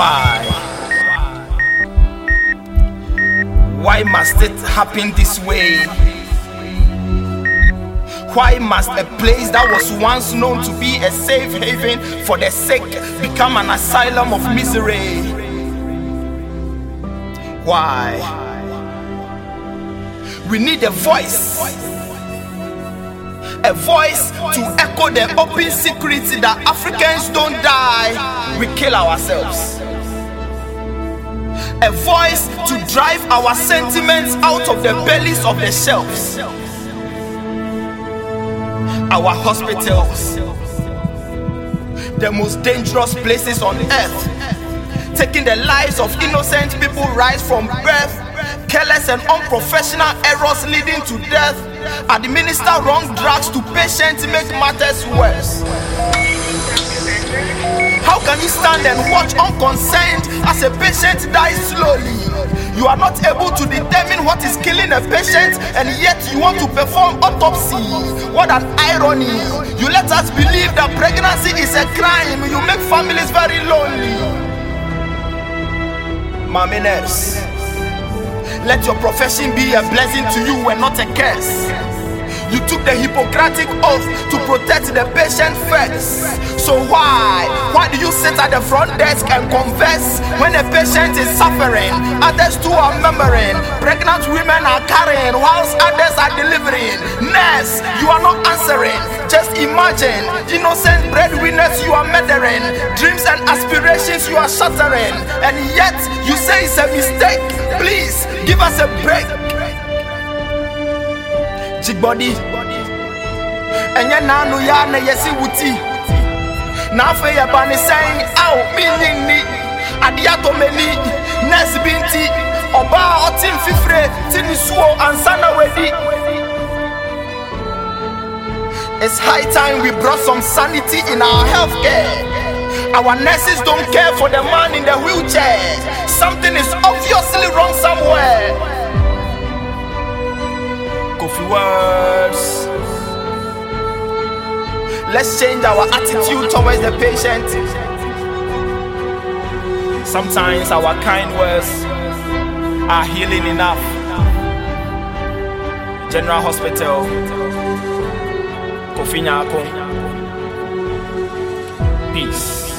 Why? Why must it happen this way? Why must a place that was once known to be a safe haven for the sick become an asylum of misery? Why? We need a voice. A voice to echo the open secret that Africans don't die, we kill ourselves. A voice to drive our sentiments out of the bellies of the shelves. Our hospitals, the most dangerous places on earth, taking the lives of innocent people right from birth, careless and unprofessional errors leading to death, administer wrong drugs to patients make matters worse. Can you stand and watch unconcerned as a patient dies slowly? You are not able to determine what is killing a patient and yet you want to perform autopsy. What an irony. You let us believe that pregnancy is a crime. You make families very lonely. Mommy nurse, let your profession be a blessing to you and not a curse. You took the Hippocratic oath to protect the patient first. So why? You sit at the front desk and converse when a patient is suffering? Others too are murmuring. Pregnant women are carrying whilst others are delivering. Nurse, you are not answering. Just imagine innocent breadwinners you are murdering, dreams and aspirations you are shattering, and yet you say it's a mistake. Please give us a break. Jigbody ɛnyɛ naanu ya na yɛsi wuti na afei yɛba ne sɛn aw menyi nni adeɛ atɔ m'ani nurse bi nti ɔbaa ɔte mfifire te suo ansa na wadi It's high time we brought some sanity in our healthcare. Our nurses don't care for the man in the wheelchair. Something is obviously wrong somewhere. Kofi words. Let's change our attitude towards the patient. Sometimes our kind words are healing enough. General Hospital, Kofi Peace.